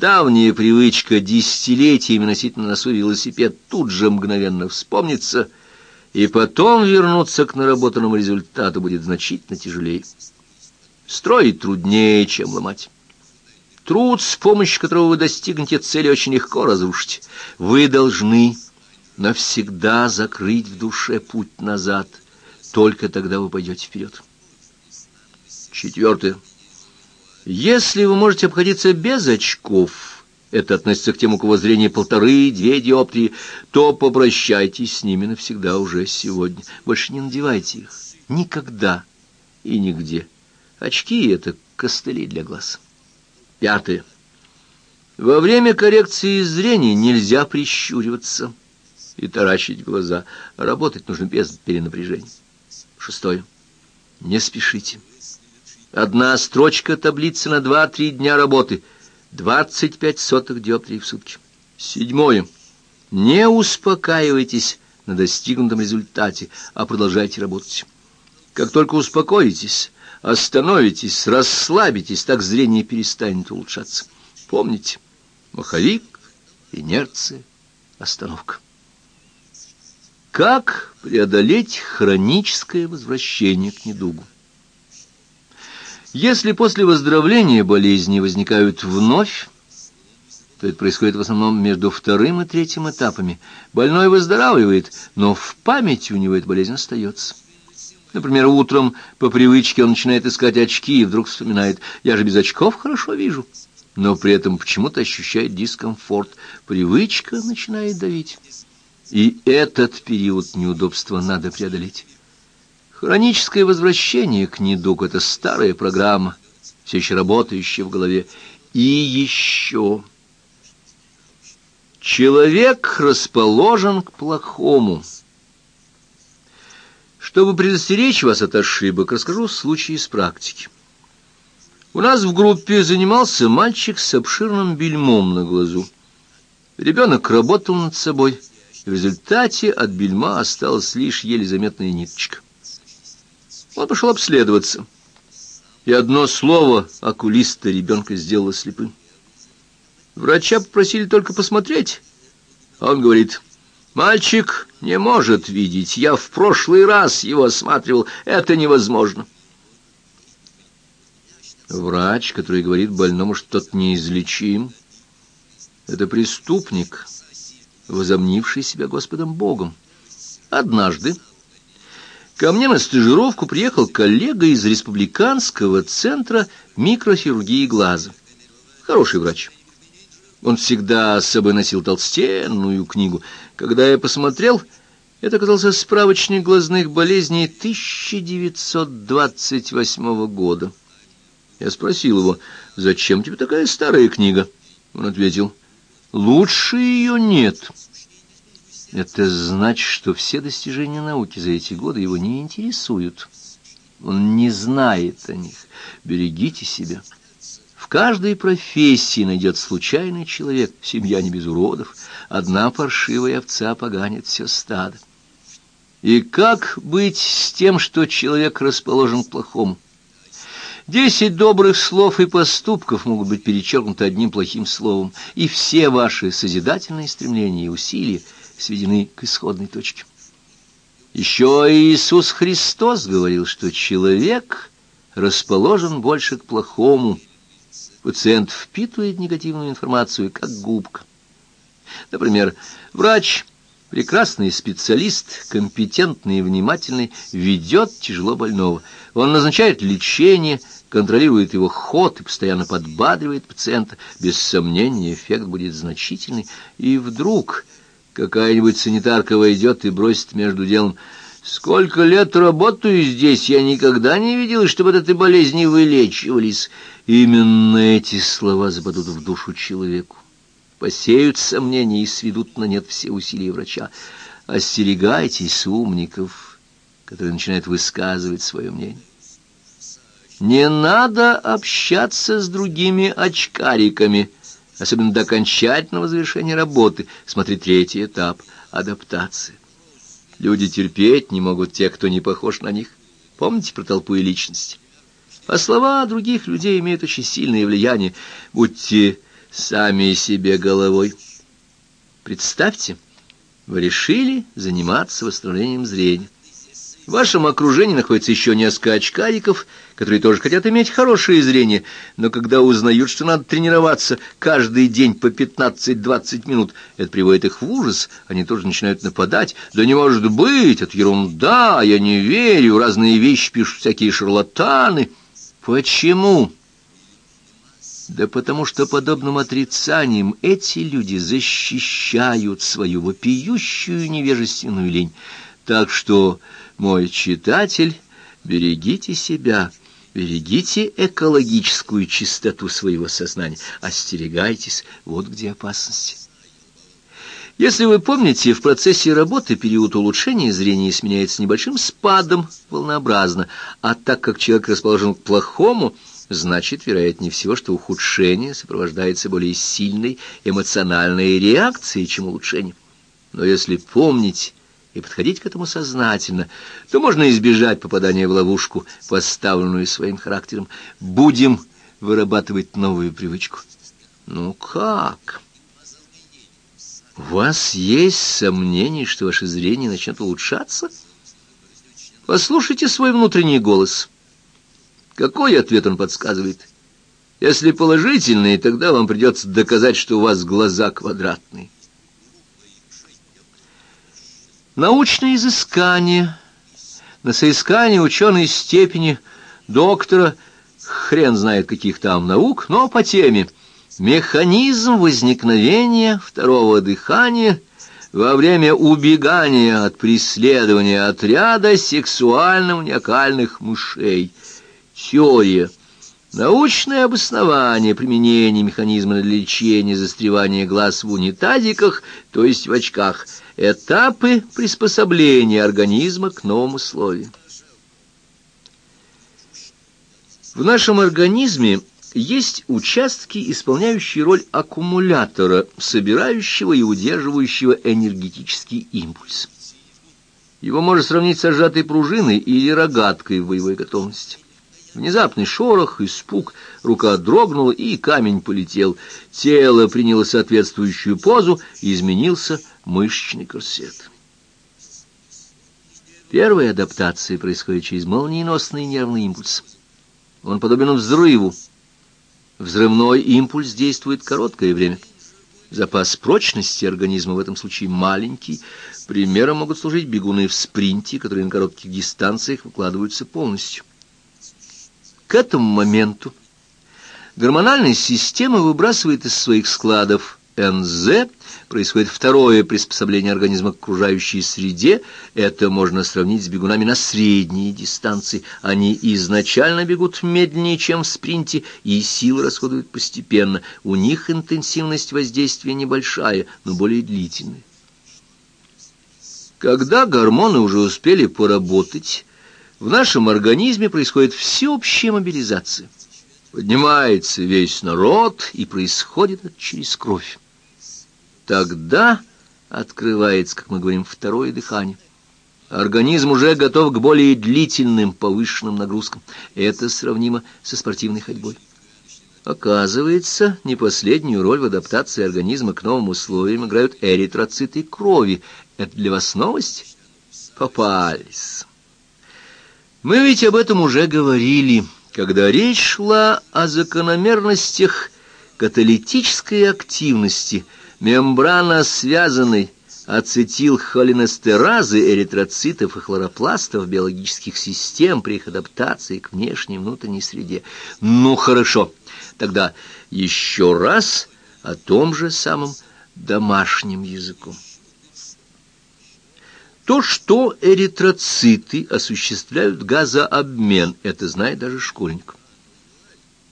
давняя привычка десятилетиями носить на носу велосипед тут же мгновенно вспомнится, и потом вернуться к наработанному результату будет значительно тяжелее. Строить труднее, чем ломать. Труд, с помощью которого вы достигнете цели, очень легко разрушить. Вы должны навсегда закрыть в душе путь назад. Только тогда вы пойдете вперед. Четвертое. Если вы можете обходиться без очков, это относится к тем, у кого зрение полторы-две диоптрии, то попрощайтесь с ними навсегда уже сегодня. Больше не надевайте их. Никогда и нигде. Очки — это костыли для глаз. Пятое. Во время коррекции зрения нельзя прищуриваться и таращить глаза. Работать нужно без перенапряжения. Шестое. Не спешите. Одна строчка таблицы на два-три дня работы. Двадцать пять сотых диоптрий в сутки. Седьмое. Не успокаивайтесь на достигнутом результате, а продолжайте работать. Как только успокоитесь, Остановитесь, расслабитесь, так зрение перестанет улучшаться. Помните, маховик, инерция, остановка. Как преодолеть хроническое возвращение к недугу? Если после выздоровления болезни возникают вновь, то это происходит в основном между вторым и третьим этапами. Больной выздоравливает, но в памяти у него эта болезнь остается. Например, утром по привычке он начинает искать очки и вдруг вспоминает, я же без очков хорошо вижу. Но при этом почему-то ощущает дискомфорт. Привычка начинает давить. И этот период неудобства надо преодолеть. Хроническое возвращение к недугу — это старая программа, все еще работающая в голове. И еще. Человек расположен к плохому. Чтобы предостеречь вас от ошибок, расскажу случай из практики. У нас в группе занимался мальчик с обширным бельмом на глазу. Ребенок работал над собой, и в результате от бельма осталась лишь еле заметная ниточка. Он пошел обследоваться, и одно слово окулиста ребенка сделало слепым. Врача попросили только посмотреть, а он говорит, «Мальчик не может видеть, я в прошлый раз его осматривал, это невозможно». Врач, который говорит больному, что тот неизлечим, это преступник, возомнивший себя Господом Богом. Однажды ко мне на стажировку приехал коллега из Республиканского центра микрохирургии глаза. Хороший врач. Он всегда с собой носил толстенную книгу. Когда я посмотрел, это оказался справочник глазных болезней 1928 года. Я спросил его, зачем тебе такая старая книга? Он ответил, лучше ее нет. Это значит, что все достижения науки за эти годы его не интересуют. Он не знает о них. Берегите себя. В каждой профессии найдет случайный человек, семья не без уродов. Одна паршивая овца поганит все стадо. И как быть с тем, что человек расположен к плохому? Десять добрых слов и поступков могут быть перечеркнуты одним плохим словом, и все ваши созидательные стремления и усилия сведены к исходной точке. Еще Иисус Христос говорил, что человек расположен больше к плохому. Пациент впитывает негативную информацию, как губка. Например, врач, прекрасный специалист, компетентный и внимательный, ведет тяжело больного. Он назначает лечение, контролирует его ход и постоянно подбадривает пациента, без сомнения эффект будет значительный. И вдруг какая-нибудь санитарка войдет и бросит между делом «Сколько лет работаю здесь, я никогда не видел, чтобы от этой болезни вылечивались». Именно эти слова западут в душу человеку, посеют сомнения и сведут на нет все усилия врача. Остерегайтесь умников, которые начинают высказывать свое мнение. Не надо общаться с другими очкариками, особенно до окончательного завершения работы. Смотри третий этап — адаптации. Люди терпеть не могут тех, кто не похож на них. Помните про толпу и личности? А слова других людей имеют очень сильное влияние. Будьте сами себе головой. Представьте, вы решили заниматься восстановлением зрения. В вашем окружении находится еще несколько очкариков, которые тоже хотят иметь хорошее зрение, но когда узнают, что надо тренироваться каждый день по 15-20 минут, это приводит их в ужас, они тоже начинают нападать. «Да не может быть, это ерунда, я не верю, разные вещи пишут всякие шарлатаны». Почему? Да потому что подобным отрицанием эти люди защищают свою вопиющую невежественную лень. Так что мой читатель, берегите себя, берегите экологическую чистоту своего сознания, остерегайтесь, вот где опасность. Если вы помните, в процессе работы период улучшения зрения сменяется небольшим спадом волнообразно, а так как человек расположен к плохому, значит, вероятнее всего, что ухудшение сопровождается более сильной эмоциональной реакцией, чем улучшение. Но если помнить и подходить к этому сознательно, то можно избежать попадания в ловушку, поставленную своим характером. Будем вырабатывать новую привычку. Ну как? У вас есть сомнение, что ваше зрение начнет улучшаться? Послушайте свой внутренний голос. Какой ответ он подсказывает? Если положительный, тогда вам придется доказать, что у вас глаза квадратные. Научные изыскания, на соискание ученой степени доктора, хрен знает каких там наук, но по теме. «Механизм возникновения второго дыхания» во время убегания от преследования отряда сексуально-уникальных мышей. Теория Научное обоснование применения механизма для лечения застревания глаз в унитазиках, то есть в очках, этапы приспособления организма к новым условиям. В нашем организме есть участки, исполняющие роль аккумулятора, собирающего и удерживающего энергетический импульс. Его можно сравнить с сжатой пружиной или рогаткой в боевой готовности. Внезапный шорох, испуг, рука дрогнула, и камень полетел. Тело приняло соответствующую позу, и изменился мышечный корсет. Первая адаптация происходит через молниеносный нервный импульс. Он подобен взрыву. Взрывной импульс действует короткое время. Запас прочности организма в этом случае маленький. Примером могут служить бегуны в спринте, которые на коротких дистанциях выкладываются полностью. К этому моменту гормональная система выбрасывает из своих складов НЗ, происходит второе приспособление организма к окружающей среде. Это можно сравнить с бегунами на средней дистанции. Они изначально бегут медленнее, чем в спринте, и силы расходуют постепенно. У них интенсивность воздействия небольшая, но более длительная. Когда гормоны уже успели поработать, в нашем организме происходит всеобщая мобилизация. Поднимается весь народ, и происходит это через кровь. Тогда открывается, как мы говорим, второе дыхание. Организм уже готов к более длительным повышенным нагрузкам. Это сравнимо со спортивной ходьбой. Оказывается, не последнюю роль в адаптации организма к новым условиям играют эритроциты крови. Это для вас новость? Попались. Мы ведь об этом уже говорили, когда речь шла о закономерностях каталитической активности мембрана связанной ацетилхолинестеразы эритроцитов и хлоропластов биологических систем при их адаптации к внешней и внутренней среде. Ну, хорошо, тогда еще раз о том же самом домашнем языком. То, что эритроциты осуществляют газообмен, это знает даже школьник.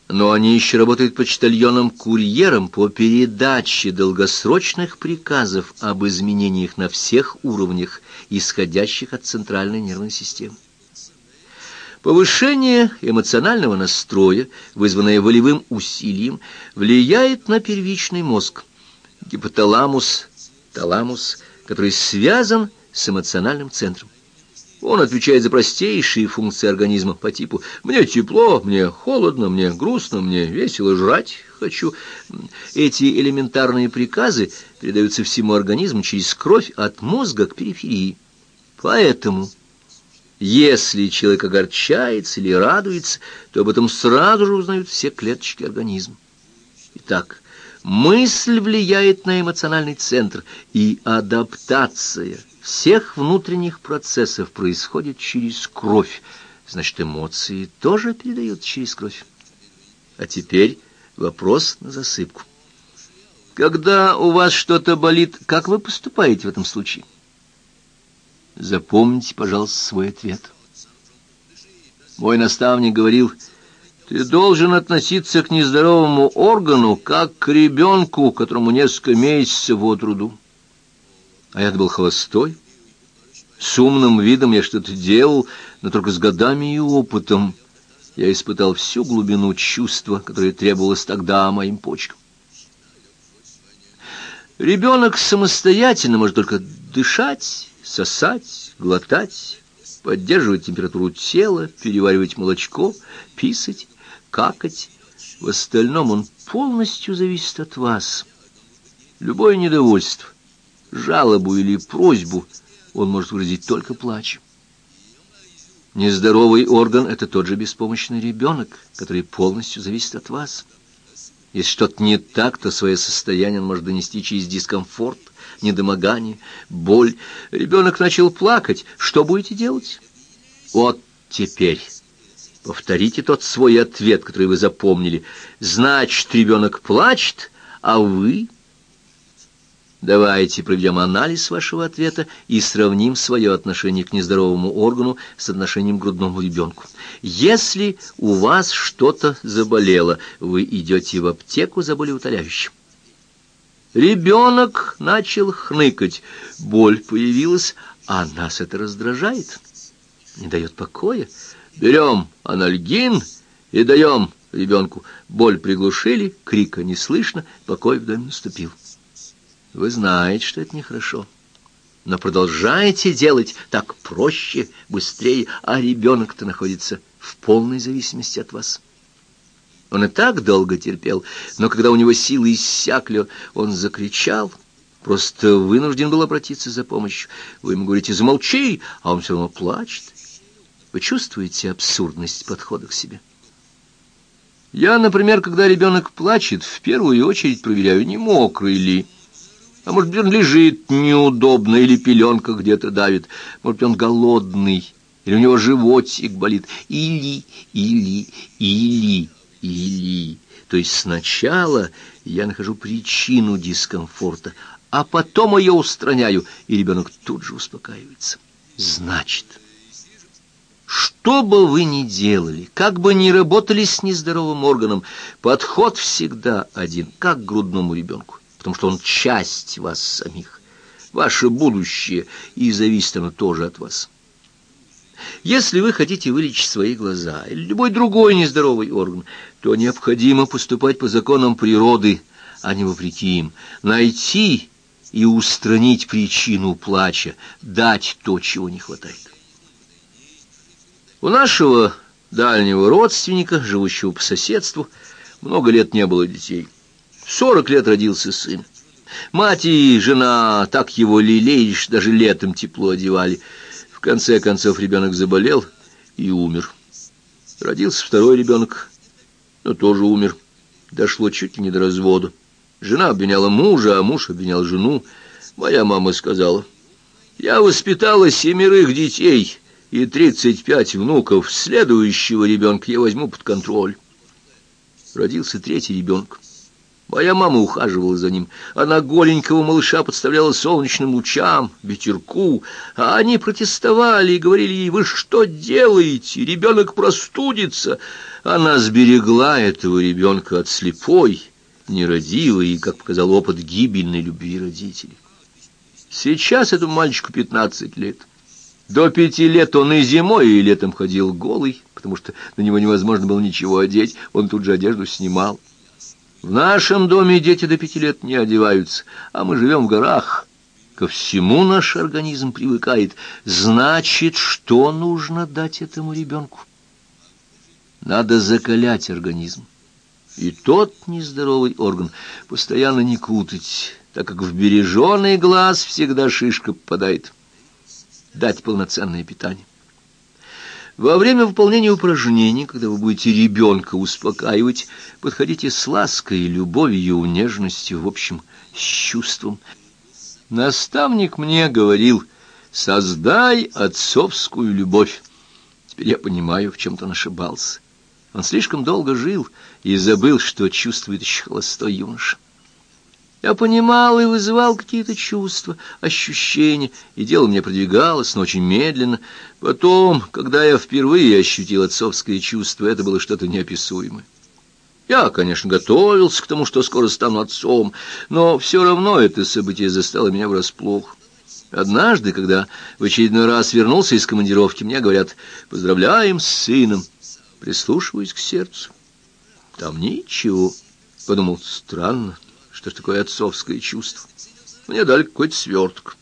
Но они еще работают почтальоном-курьером по передаче долгосрочных приказов об изменениях на всех уровнях, исходящих от центральной нервной системы. Повышение эмоционального настроя, вызванное волевым усилием, влияет на первичный мозг, гипоталамус, таламус, который связан с эмоциональным центром. Он отвечает за простейшие функции организма по типу «мне тепло», «мне холодно», «мне грустно», «мне весело жрать хочу». Эти элементарные приказы передаются всему организму через кровь от мозга к периферии. Поэтому, если человек огорчается или радуется, то об этом сразу же узнают все клеточки организма. Итак, мысль влияет на эмоциональный центр, и адаптация – всех внутренних процессов происходит через кровь. Значит, эмоции тоже передают через кровь. А теперь вопрос на засыпку. Когда у вас что-то болит, как вы поступаете в этом случае? Запомните, пожалуйста, свой ответ. Мой наставник говорил, ты должен относиться к нездоровому органу, как к ребенку, которому несколько месяцев от роду. А я был холостой. С умным видом я что-то делал, но только с годами и опытом я испытал всю глубину чувства, которое требовалось тогда моим почкам. Ребенок самостоятельно может только дышать, сосать, глотать, поддерживать температуру тела, переваривать молочко, писать, какать. В остальном он полностью зависит от вас. Любое недовольство, жалобу или просьбу он может выразить только плачем. Нездоровый орган — это тот же беспомощный ребенок, который полностью зависит от вас. Если что-то не так, то свое состояние он может донести через дискомфорт, недомогание, боль. Ребенок начал плакать. Что будете делать? Вот теперь повторите тот свой ответ, который вы запомнили. Значит, ребенок плачет, а вы Давайте проведем анализ вашего ответа и сравним свое отношение к нездоровому органу с отношением к грудному ребенку. Если у вас что-то заболело, вы идете в аптеку за болеутоляющим. Ребенок начал хныкать, боль появилась, а нас это раздражает, не дает покоя. Берем анальгин и даем ребенку. Боль приглушили, крика не слышно, покой в доме наступил. Вы знаете, что это нехорошо. Но продолжайте делать так проще, быстрее, а ребенок-то находится в полной зависимости от вас. Он и так долго терпел, но когда у него силы иссякли, он закричал, просто вынужден был обратиться за помощью. Вы ему говорите «замолчи», а он все равно плачет. Вы чувствуете абсурдность подхода к себе? Я, например, когда ребенок плачет, в первую очередь проверяю, не мокрый ли, а может быть, он лежит неудобно или пеленка где-то давит. Может быть, он голодный, или у него животик болит. Или, или, или, или. То есть сначала я нахожу причину дискомфорта, а потом ее устраняю, и ребенок тут же успокаивается. Значит, что бы вы ни делали, как бы ни работали с нездоровым органом, подход всегда один, как к грудному ребенку потому что он часть вас самих, ваше будущее, и зависит оно тоже от вас. Если вы хотите вылечить свои глаза или любой другой нездоровый орган, то необходимо поступать по законам природы, а не вопреки им, найти и устранить причину плача, дать то, чего не хватает. У нашего дальнего родственника, живущего по соседству, много лет не было детей. Сорок лет родился сын. Мать и жена так его лелеяли, даже летом тепло одевали. В конце концов ребенок заболел и умер. Родился второй ребенок, но тоже умер. Дошло чуть ли не до развода. Жена обвиняла мужа, а муж обвинял жену. Моя мама сказала, «Я воспитала семерых детей и тридцать пять внуков. Следующего ребенка я возьму под контроль». Родился третий ребенок. Моя мама ухаживала за ним. Она голенького малыша подставляла солнечным лучам, ветерку, а они протестовали и говорили ей, «Вы что делаете? Ребенок простудится!» Она сберегла этого ребенка от слепой, нерадивой и, как показал опыт, гибельной любви родителей. Сейчас этому мальчику пятнадцать лет. До пяти лет он и зимой, и летом ходил голый, потому что на него невозможно было ничего одеть, он тут же одежду снимал. В нашем доме дети до пяти лет не одеваются, а мы живем в горах. Ко всему наш организм привыкает. Значит, что нужно дать этому ребенку? Надо закалять организм. И тот нездоровый орган постоянно не кутать, так как в береженный глаз всегда шишка попадает. Дать полноценное питание. Во время выполнения упражнений, когда вы будете ребенка успокаивать, подходите с лаской, любовью, нежностью, в общем, с чувством. Наставник мне говорил, создай отцовскую любовь. Теперь я понимаю, в чем-то он ошибался. Он слишком долго жил и забыл, что чувствует еще холостой юноша. Я понимал и вызывал какие-то чувства, ощущения, и дело мне продвигалось, но очень медленно. Потом, когда я впервые ощутил отцовское чувство, это было что-то неописуемое. Я, конечно, готовился к тому, что скоро стану отцом, но все равно это событие застало меня врасплох. Однажды, когда в очередной раз вернулся из командировки, мне говорят «Поздравляем с сыном». Прислушиваюсь к сердцу. Там ничего. Подумал, странно. Что такое отцовское чувство? Мне дали какой-то сверток.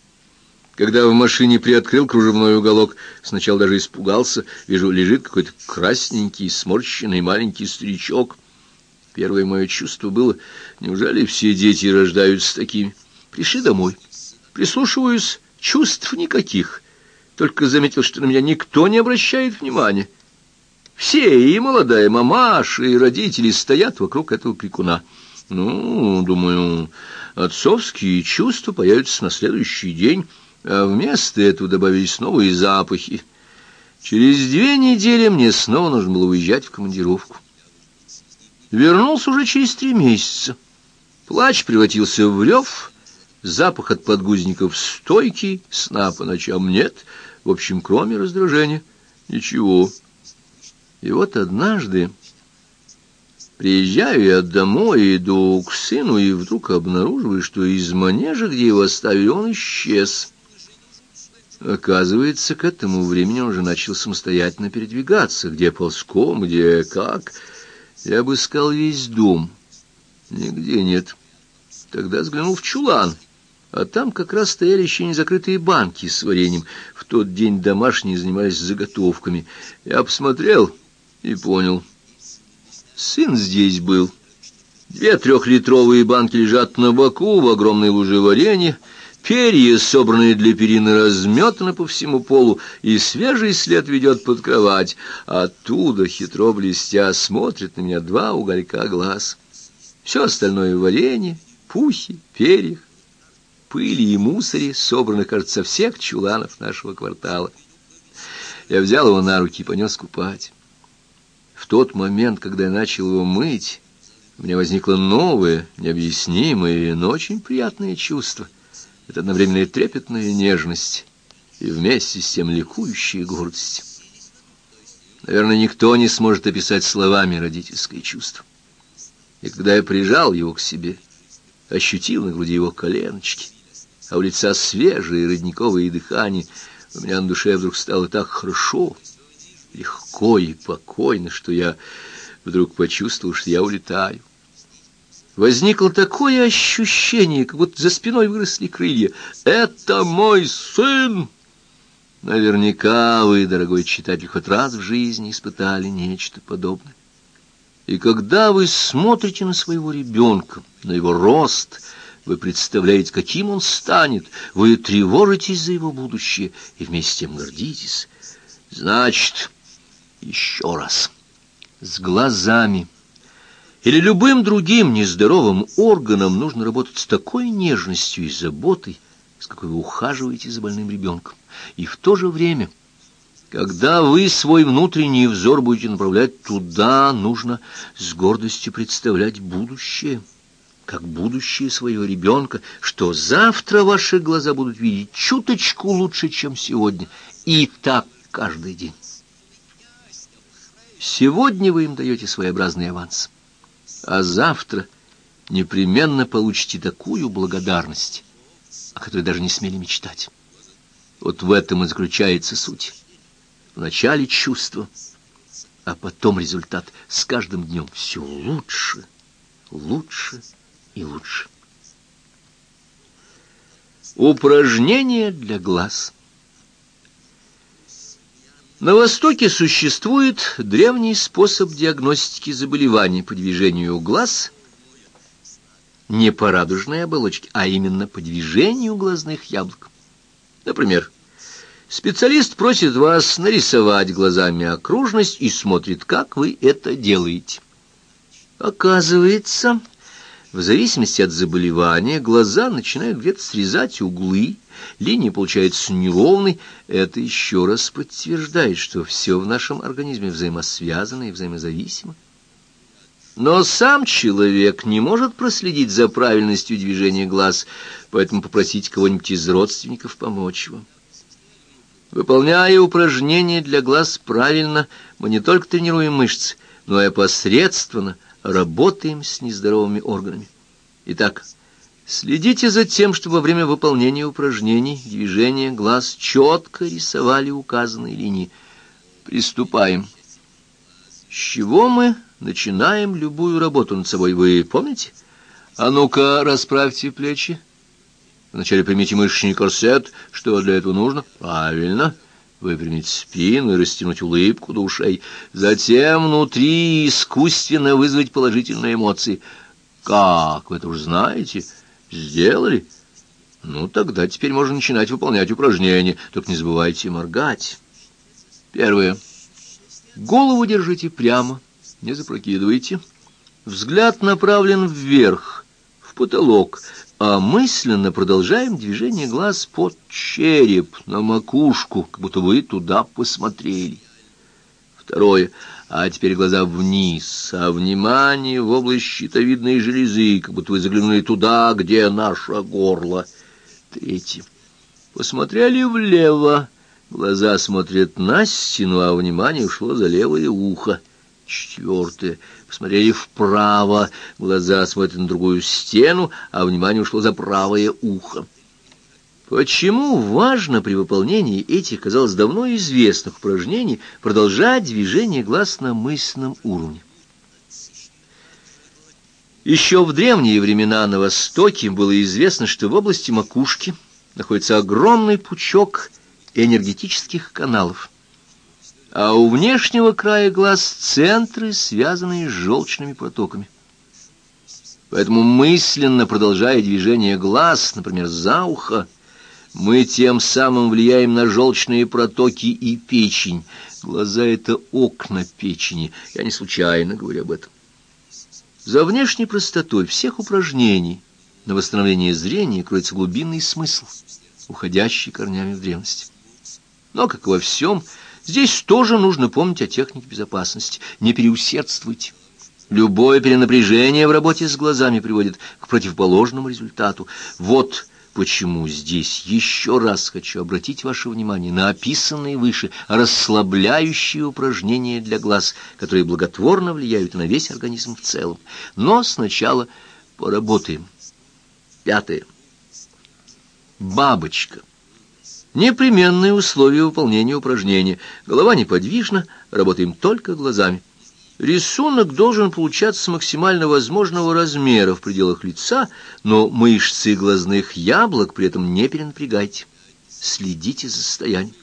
Когда в машине приоткрыл кружевной уголок, сначала даже испугался. Вижу, лежит какой-то красненький, сморщенный маленький старичок. Первое мое чувство было, неужели все дети рождаются такими? Пришли домой. Прислушиваюсь, чувств никаких. Только заметил, что на меня никто не обращает внимания. Все, и молодая мамаша, и родители стоят вокруг этого крикуна. Ну, думаю, отцовские чувства появятся на следующий день, а вместо этого добавились новые запахи. Через две недели мне снова нужно было уезжать в командировку. Вернулся уже через три месяца. Плач превратился в рев, запах от подгузников стойкий, сна по ночам нет, в общем, кроме раздражения, ничего. И вот однажды приезжаю я домой, иду к сыну, и вдруг обнаруживаю, что из манежа, где его оставили, он исчез. Оказывается, к этому времени он уже начал самостоятельно передвигаться, где ползком, где как. Я обыскал весь дом. Нигде нет. Тогда взглянул в чулан, а там как раз стояли еще не закрытые банки с вареньем. В тот день домашние занимались заготовками. Я посмотрел и понял. Сын здесь был. Две трехлитровые банки лежат на боку в огромной луже варенья, Перья, собранные для перины, разметаны по всему полу, и свежий след ведет под кровать. Оттуда, хитро блестя, смотрят на меня два уголька глаз. Все остальное — варенье, пухи, перьях, пыли и мусоре, собраны, кажется, всех чуланов нашего квартала. Я взял его на руки и понес купать. В тот момент, когда я начал его мыть, у меня возникло новое, необъяснимое, но очень приятное чувство. Это одновременно и трепетная нежность, и вместе с тем ликующая гордость. Наверное, никто не сможет описать словами родительское чувство. И когда я прижал его к себе, ощутил на груди его коленочки, а у лица свежее родниковое дыхание, у меня на душе вдруг стало так хорошо, легко и покойно, что я вдруг почувствовал, что я улетаю. Возникло такое ощущение, как будто за спиной выросли крылья. «Это мой сын!» Наверняка вы, дорогой читатель, хоть раз в жизни испытали нечто подобное. И когда вы смотрите на своего ребенка, на его рост, вы представляете, каким он станет, вы тревожитесь за его будущее и вместе с тем гордитесь. Значит, еще раз, с глазами, или любым другим нездоровым органом нужно работать с такой нежностью и заботой, с какой вы ухаживаете за больным ребенком. И в то же время, когда вы свой внутренний взор будете направлять туда, нужно с гордостью представлять будущее, как будущее своего ребенка, что завтра ваши глаза будут видеть чуточку лучше, чем сегодня, и так каждый день. Сегодня вы им даете своеобразный аванс а завтра непременно получите такую благодарность, о которой даже не смели мечтать. Вот в этом и заключается суть. Вначале чувство, а потом результат. С каждым днем все лучше, лучше и лучше. Упражнение для глаз. На Востоке существует древний способ диагностики заболеваний по движению глаз, не по радужной оболочке, а именно по движению глазных яблок. Например, специалист просит вас нарисовать глазами окружность и смотрит, как вы это делаете. Оказывается, в зависимости от заболевания глаза начинают где-то срезать углы, линия получается неровной. Это еще раз подтверждает, что все в нашем организме взаимосвязано и взаимозависимо. Но сам человек не может проследить за правильностью движения глаз, поэтому попросить кого-нибудь из родственников помочь вам. Выполняя упражнения для глаз правильно, мы не только тренируем мышцы, но и опосредственно работаем с нездоровыми органами. Итак, следите за тем, чтобы во время выполнения упражнений движения глаз четко рисовали указанные линии. Приступаем. С чего мы начинаем любую работу над собой, вы помните? А ну-ка, расправьте плечи. Вначале примите мышечный корсет. Что для этого нужно? Правильно выпрямить спину и растянуть улыбку до ушей, затем внутри искусственно вызвать положительные эмоции. Как, вы это уже знаете? Сделали? Ну, тогда теперь можно начинать выполнять упражнения, только не забывайте моргать. Первое. Голову держите прямо, не запрокидывайте. Взгляд направлен вверх, в потолок, а мысленно продолжаем движение глаз под череп, на макушку, как будто вы туда посмотрели. Второе. А теперь глаза вниз, а внимание в область щитовидной железы, как будто вы заглянули туда, где наше горло. Третье. Посмотрели влево. Глаза смотрят на стену, а внимание ушло за левое ухо. Четвертое. Посмотрели вправо. Глаза смотрят на другую стену, а внимание ушло за правое ухо. Почему важно при выполнении этих, казалось, давно известных упражнений продолжать движение глаз на мысленном уровне? Еще в древние времена на Востоке было известно, что в области макушки находится огромный пучок энергетических каналов, а у внешнего края глаз центры, связанные с желчными протоками. Поэтому мысленно продолжая движение глаз, например, за ухо, мы тем самым влияем на желчные протоки и печень. Глаза — это окна печени. Я не случайно говорю об этом. За внешней простотой всех упражнений на восстановление зрения кроется глубинный смысл, уходящий корнями в древность. Но, как во всем, здесь тоже нужно помнить о технике безопасности. Не переусердствуйте. Любое перенапряжение в работе с глазами приводит к противоположному результату. Вот Почему здесь еще раз хочу обратить ваше внимание на описанные выше расслабляющие упражнения для глаз, которые благотворно влияют на весь организм в целом. Но сначала поработаем. Пятое. Бабочка. Непременное условие выполнения упражнения. Голова неподвижна, работаем только глазами. Рисунок должен получаться максимально возможного размера в пределах лица, но мышцы глазных яблок при этом не перенапрягайте. Следите за состоянием.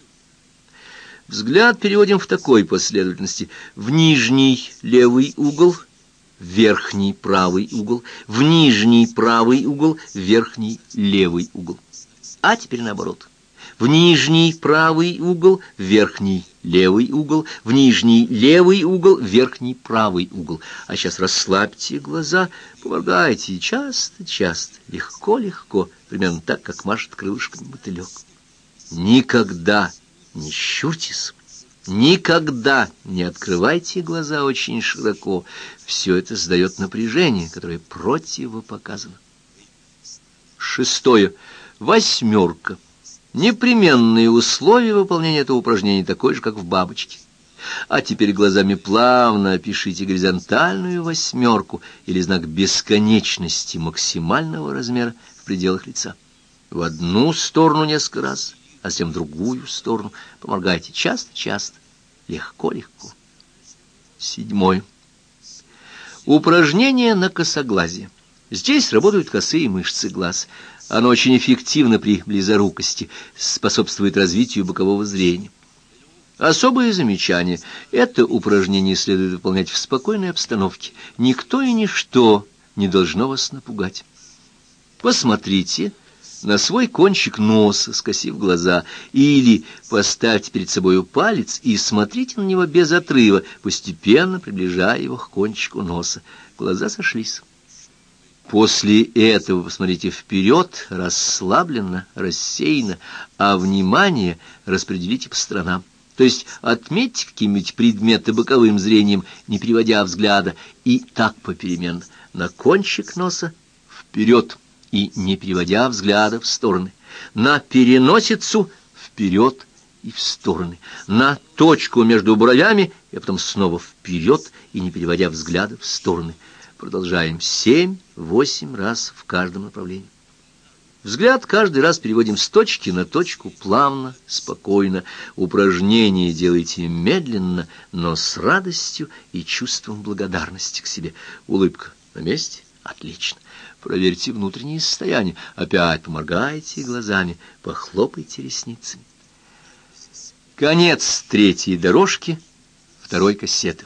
Взгляд переводим в такой последовательности. В нижний левый угол, верхний правый угол, в нижний правый угол, верхний левый угол. А теперь наоборот в нижний правый угол, в верхний левый угол, в нижний левый угол, в верхний правый угол. А сейчас расслабьте глаза, поморгайте часто-часто, легко-легко, примерно так, как машет крылышками мотылек. Никогда не щурьтесь, никогда не открывайте глаза очень широко. Все это создает напряжение, которое противопоказано. Шестое. Восьмерка. Непременные условия выполнения этого упражнения такое же, как в бабочке. А теперь глазами плавно опишите горизонтальную восьмерку или знак бесконечности максимального размера в пределах лица. В одну сторону несколько раз, а затем в другую сторону. Поморгайте часто-часто, легко-легко. Седьмое. Упражнение на косоглазие. Здесь работают косые мышцы глаз. Оно очень эффективно при близорукости, способствует развитию бокового зрения. Особое замечание. Это упражнение следует выполнять в спокойной обстановке. Никто и ничто не должно вас напугать. Посмотрите на свой кончик носа, скосив глаза, или поставьте перед собой палец и смотрите на него без отрыва, постепенно приближая его к кончику носа. Глаза сошлись. После этого посмотрите вперед, расслабленно, рассеянно, а внимание распределите по сторонам. То есть отметьте какие-нибудь предметы боковым зрением, не переводя взгляда, и так попеременно. На кончик носа вперед и не переводя взгляда в стороны. На переносицу вперед и в стороны. На точку между бровями и потом снова вперед и не переводя взгляда в стороны. Продолжаем семь-восемь раз в каждом направлении. Взгляд каждый раз переводим с точки на точку, плавно, спокойно. Упражнение делайте медленно, но с радостью и чувством благодарности к себе. Улыбка на месте? Отлично. Проверьте внутреннее состояние. Опять поморгайте глазами, похлопайте ресницами. Конец третьей дорожки второй кассеты.